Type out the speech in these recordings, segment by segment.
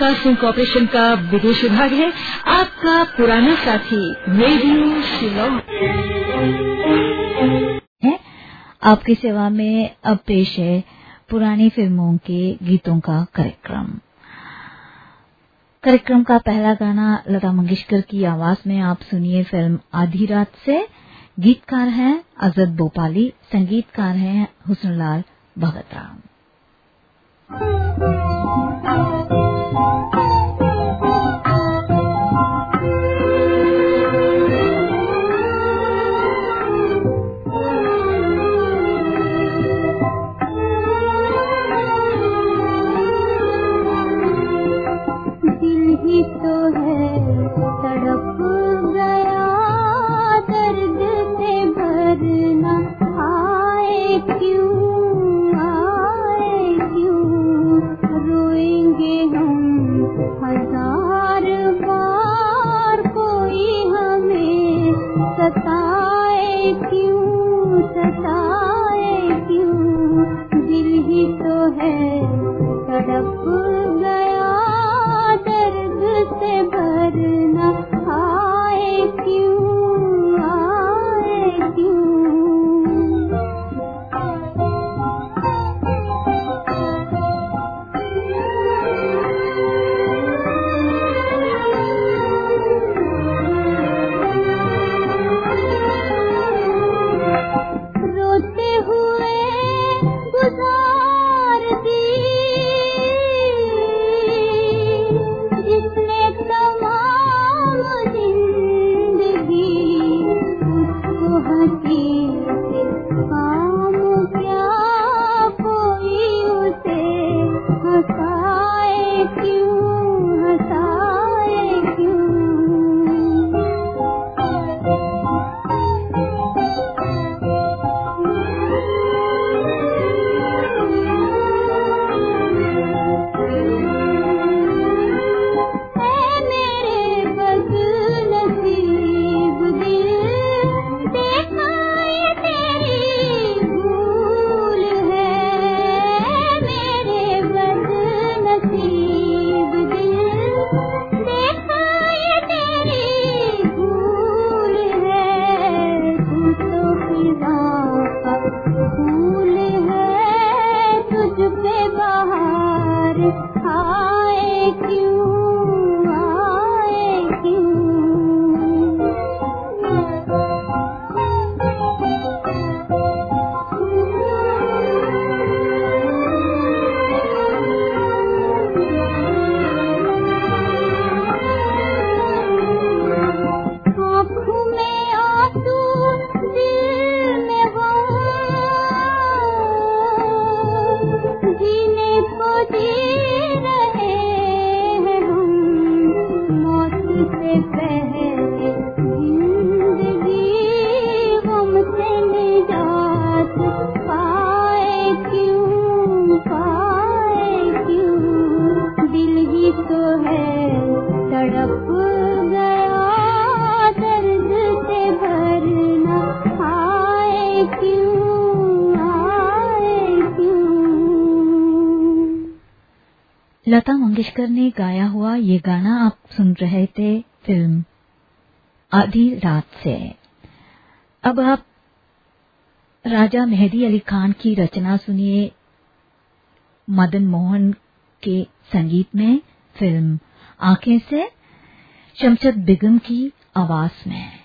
Broadcasting corporation का विदेश विभाग है। आपका पुराना साथी, रेडियो शिलोंग। आपकी सेवा में अब पेश है पुरानी फ़िल्मों के गीतों का कार्यक्रम। कार्यक्रम का पहला गाना लता मंगेशकर की आवाज़ में आप सुनिए फ़िल्म आधी रात से। गीतकार हैं अजद भोपाली संगीतकार हैं हुसनलाल भगत राम लता मंगेशकर ने गाया हुआ ये गाना आप सुन रहे थे फ़िल्म आधी रात से। अब आप राजा मेहदी अली खान की रचना सुनिए मदन मोहन के संगीत में फ़िल्म आँखें से शमशद बेगम की आवाज़ में।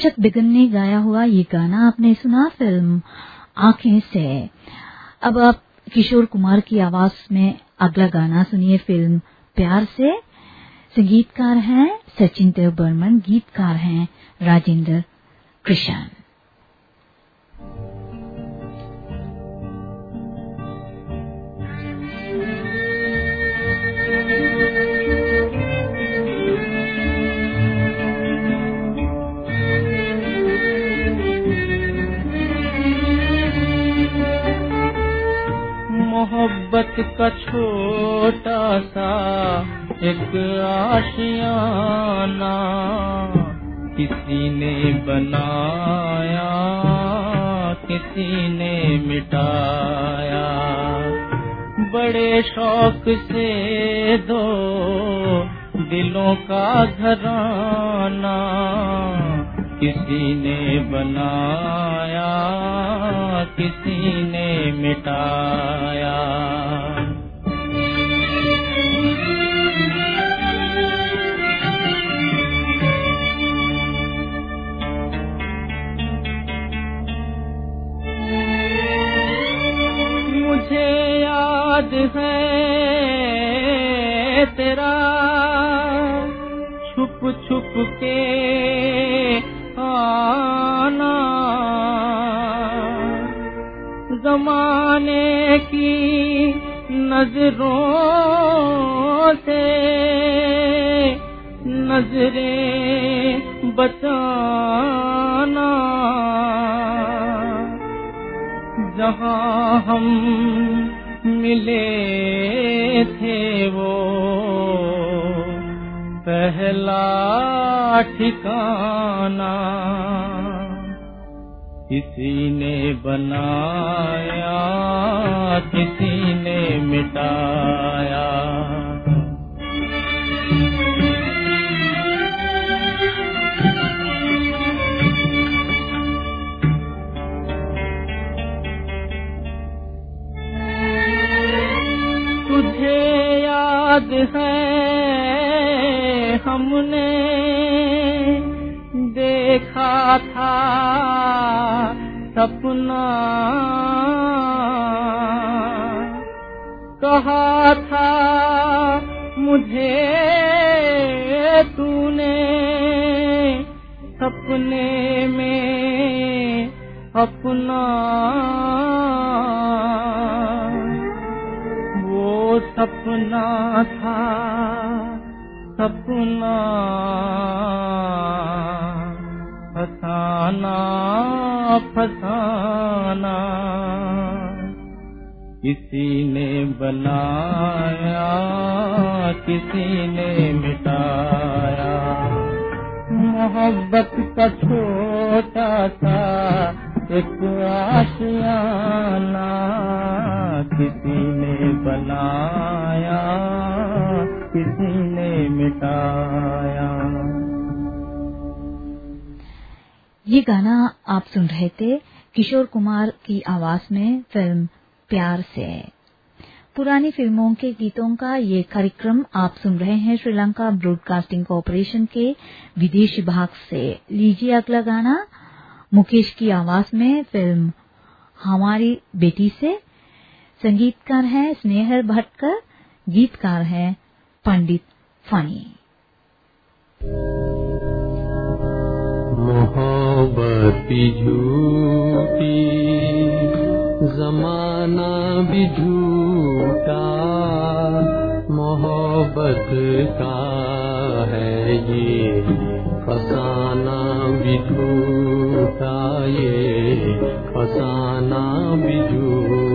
शमशद बिगन ने गाया हुआ ये गाना आपने सुना फ़िल्म आँखें से। अब आप किशोर कुमार की आवाज़ में अगला गाना सुनिए फ़िल्म प्यार से। संगीतकार हैं सचिन देव बर्मन गीतकार हैं राजेंद्र कृष्ण मोहब्बत का छोटा सा एक आशियाना किसी ने बनाया, किसी ने मिटाया। बड़े शौक से दो दिलों का घराना किसी ने बनाया किसी ने मिटाया। मुझे याद है तेरा छुप छुप के जमाने की नज़रों से नज़रें बचाना। जहाँ हम मिले थे वो पहला ठिकाना। किसी ने बनाया किसी ने मिटाया। तुझे याद है हमने देखा था सपना। कहा था मुझे तूने सपने में अपना सपना था सपना। फसाना फसाना। किसी ने बनाया, किसी ने मिटाया। मोहब्बत का छोटा सा एक आशियाना। किसी ने बनाया, किसी ने मिटाया। ये गाना आप सुन रहे थे किशोर कुमार की आवाज़ में फ़िल्म प्यार से। पुरानी फ़िल्मों के गीतों का ये कार्यक्रम आप सुन रहे हैं श्रीलंका ब्रॉडकास्टिंग कॉरपोरेशन के विदेश भाग से। लीजिए अगला गाना। मुकेश की आवाज़ में फ़िल्म हमारी बेटी से। संगीतकार है स्नेहर भटकर गीतकार हैं पंडित फनी। मोहब्बत झूठी, जमाना भी झूठा, मोहब्बत का है ये, फसाना भी झूठा, ये, फसाना भी झूठा।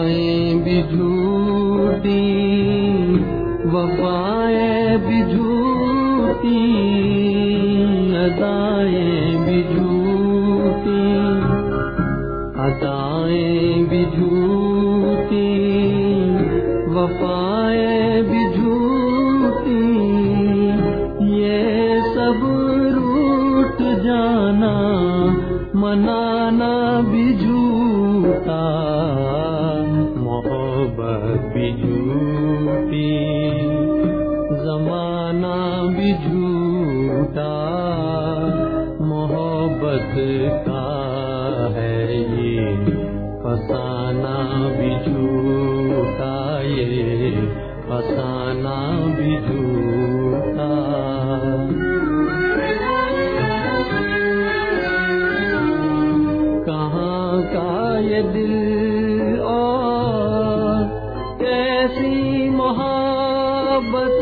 अदाएँ भी झूठी वफाएँ भी झूठी अदाएँ भी झूठी अदाएँ वफाएँ भी ये सब रूठ जाना, मनाना ये दिल और कैसी मोहब्बत।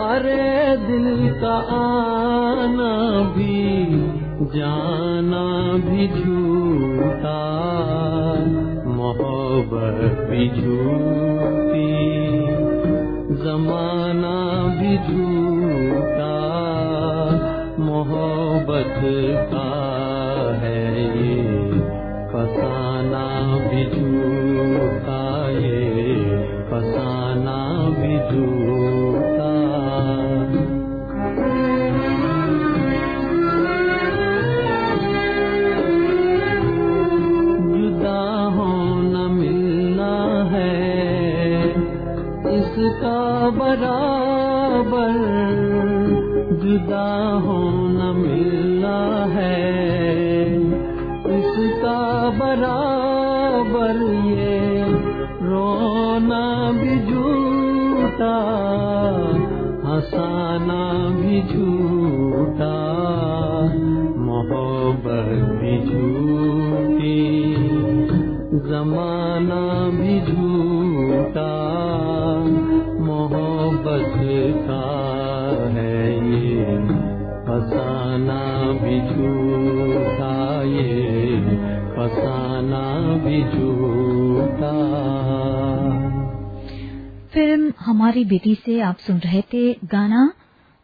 अरे दिल का आना भी, जाना भी झूठा। मोहब्बत भी झूठी, जमाना भी झूठा। मोहब्बत का बराबर जुदा होना मिलना है। इसका बराबर ये रोना भी झूठा, हंसाना भी झूठा, मोहब्बत भी झूठी, जमाना भी ये फसाना भी झूठा। फ़िल्म हमारी बेटी से आप सुन रहे थे गाना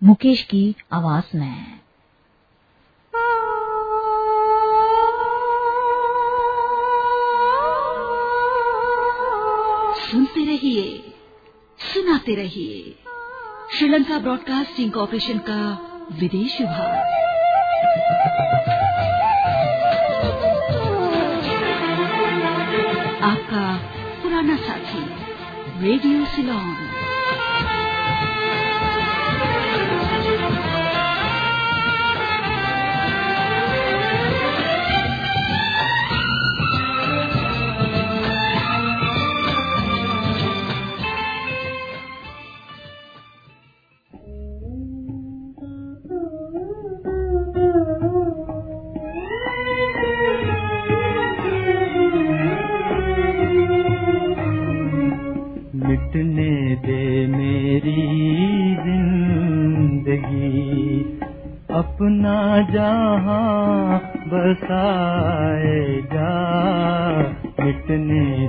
मुकेश की आवाज़ में। सुनते रहिए सुनाते रहिए। श्रीलंका ब्रॉडकास्टिंग कॉरपोरेशन का विदेश विभाग। रेडियो सिलोन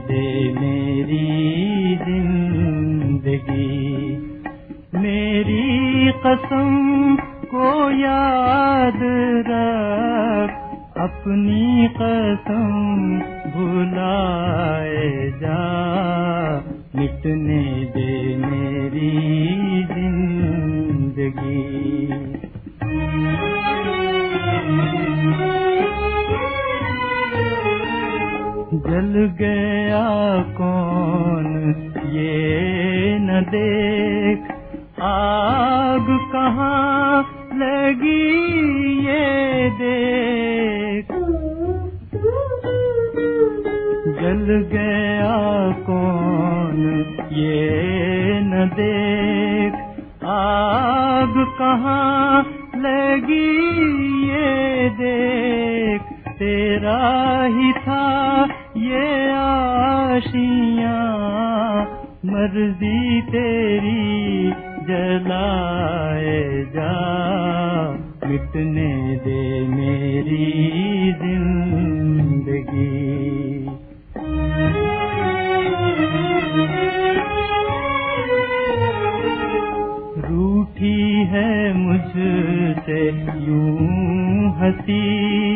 दे मेरी ज़िंदगी। मेरी कसम को याद रख अपनी कसम जल गया कौन? ये न देख। आग कहाँ लगी ये देख। जल गया कौन? ये न देख। आग कहाँ लगी ये देख। तेरा ही था ये आशिया, मर्ज़ी तेरी जलाए जा। मिटने दे मेरी ज़िंदगी। रूठी है मुझसे यूँ हँसी।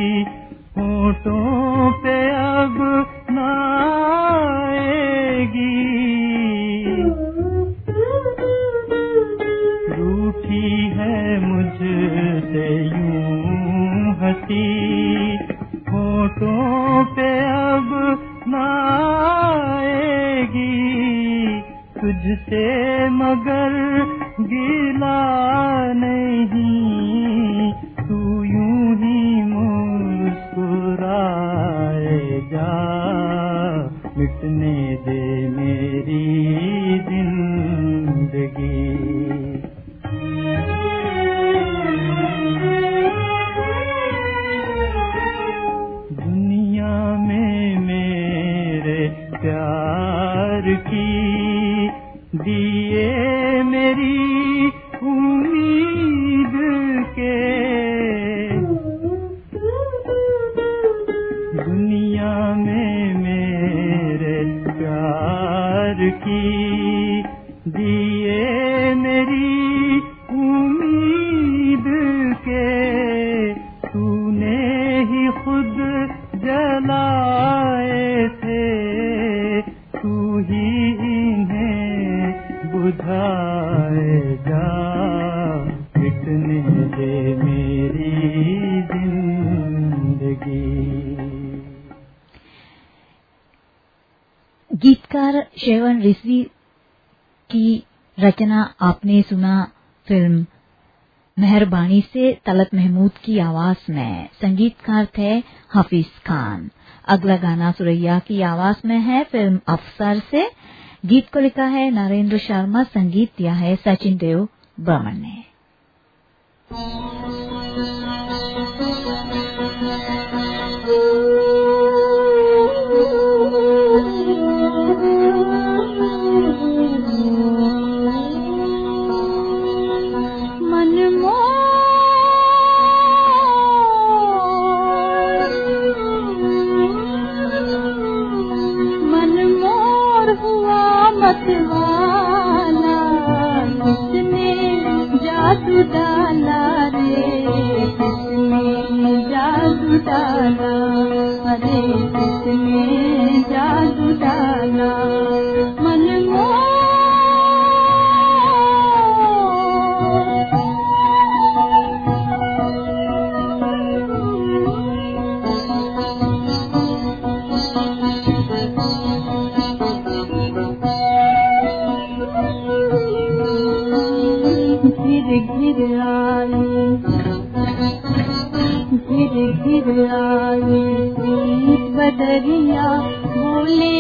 गीतकार शेवन रिजवी की रचना आपने सुना फ़िल्म मेहरबानी से तलत महमूद की आवाज़ में। संगीतकार थे हफीज खान। अगला गाना सुरैया की आवाज़ में है, फ़िल्म अफसर से गीत को लिखा है नरेंद्र शर्मा संगीत दिया है सचिन देव बर्मन ने। मतवाला किसने जादू रे किसने जादू डाला। घिर आई बदरिया बोले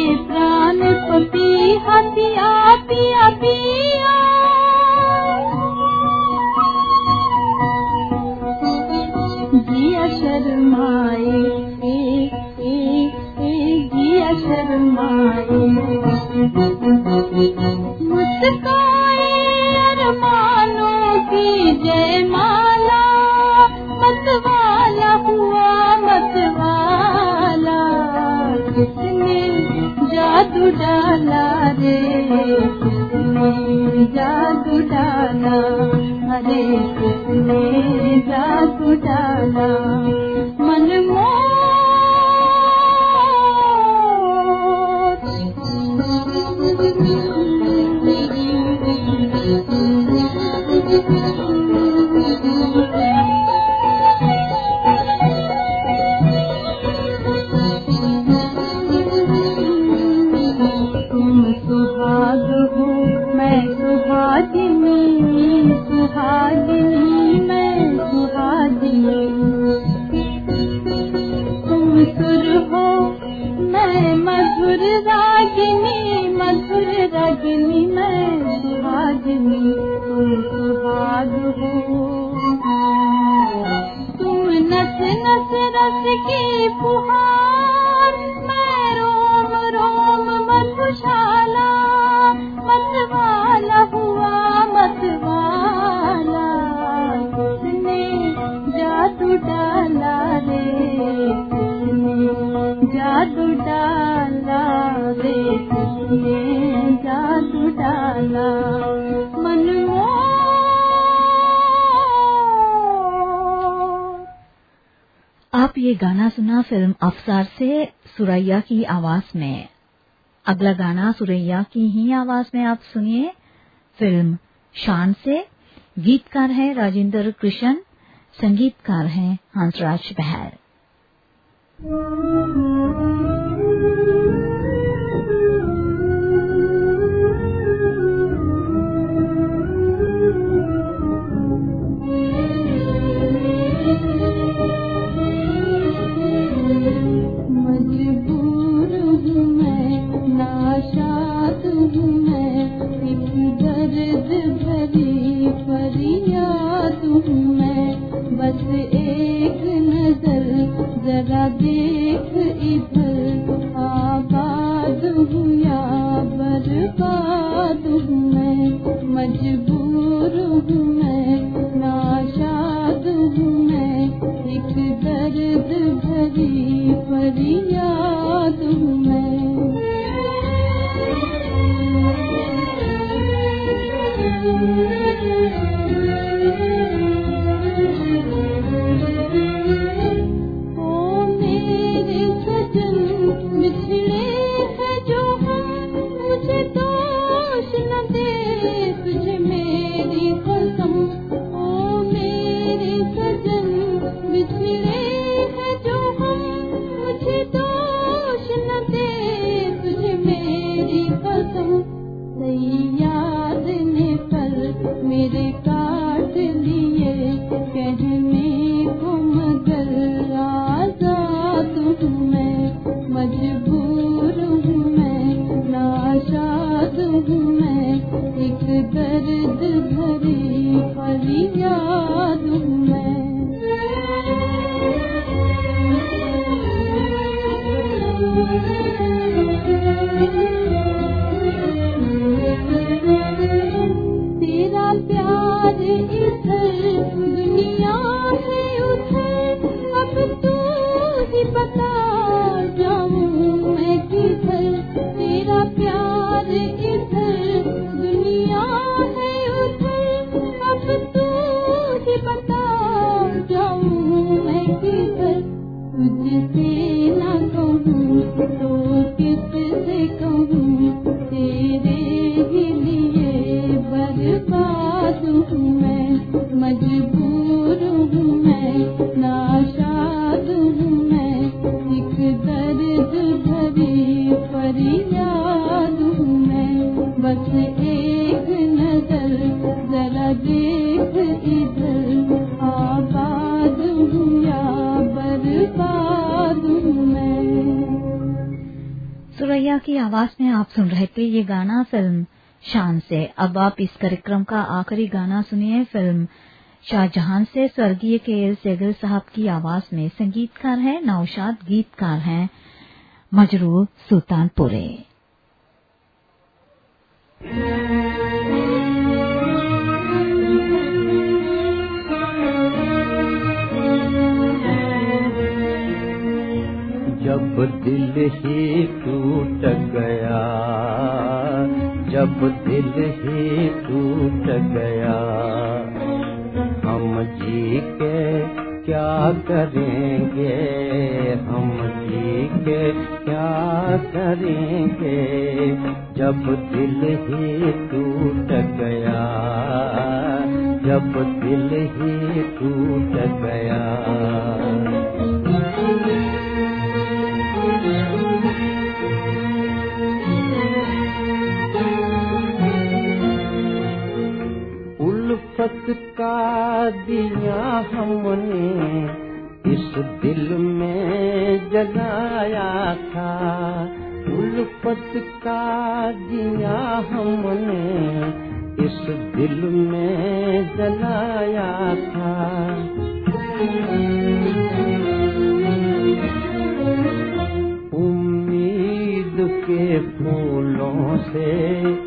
सुरैया की आवाज़ में। अगला गाना सुरैया की ही आवाज़ में आप सुनिए। फ़िल्म शान से। गीतकार हैं राजेंद्र कृष्ण संगीतकार हैं हंसराज बहर। minha गाना फ़िल्म शान से। अब आप इस कार्यक्रम का आखिरी गाना सुनिए। फ़िल्म शाहजहां से स्वर्गीय के एल सेगल साहब की आवाज़ में संगीतकार हैं, नौशाद गीतकार हैं, मजरूर सुल्तानपुरे। दिल ही टूट गया, जब दिल ही टूट गया, हम जी के क्या करेंगे, हम जी के क्या करेंगे, जब दिल ही टूट गया, जब दिल ही टूट गया। उल्फत का दिया हमने, इस दिल में जगाया था। उल्फत का दिया हमने, इस दिल में जलाया था। उम्मीद के फूलों से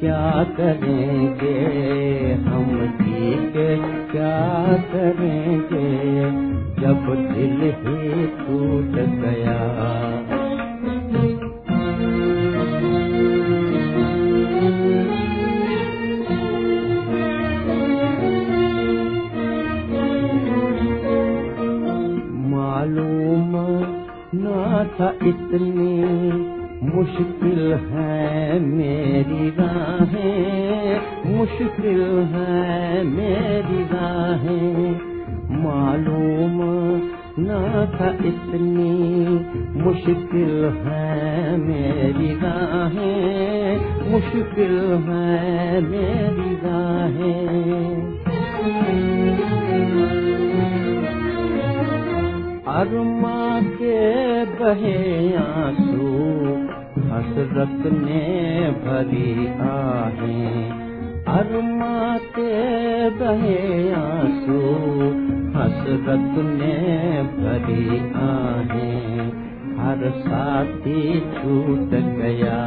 क्या करेंगे? हम जी के क्या करेंगे? जब दिल ही टूट गया। मालूम न था इतनी मुश्किल है मेरी राहें, मुश्किल है मेरी राहें। मालूम न था इतनी मुश्किल है मेरी राहें, मुश्किल है मेरी राहें। अरमा के बहे आँसू हसरत ने भरी आहें। अरमा बहे आँसू हसरत ने भरी आहें। हर साथी छूट गया,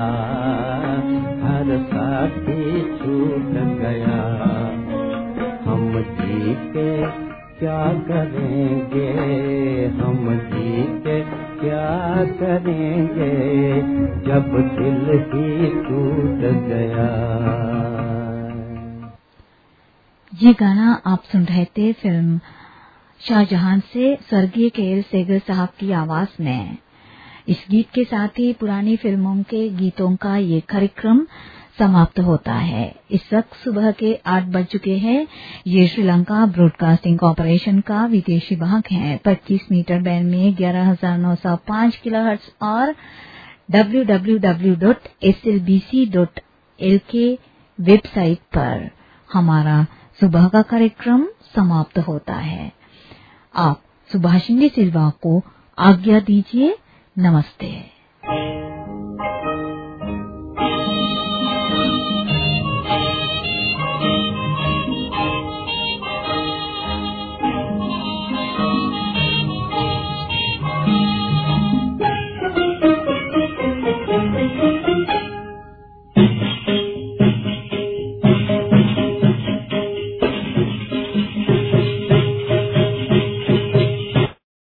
हर साथी छूट गया। हम जी के क्या करेंगे, हम जी के क्या करेंगे जब दिल ही टूट गया? ये गाना आप सुन रहे थे फ़िल्म शाहजहां से स्वर्गीय के एल सेगर साहब की आवाज़ में। इस गीत के साथ ही पुरानी फ़िल्मों के गीतों का ये कार्यक्रम समाप्त होता है। इस वक्त सुबह के आठ बज चुके हैं। ये श्रीलंका ब्रॉडकास्टिंग कॉरपोरेशन का विदेशी भाग है। 25 मीटर बैंड में 11,905 किलोहर्ट्ज और www.slbc.lk वेबसाइट पर हमारा सुबह का कार्यक्रम समाप्त होता है। आप सुभाषिनी सिल्वा को आज्ञा दीजिए। नमस्ते।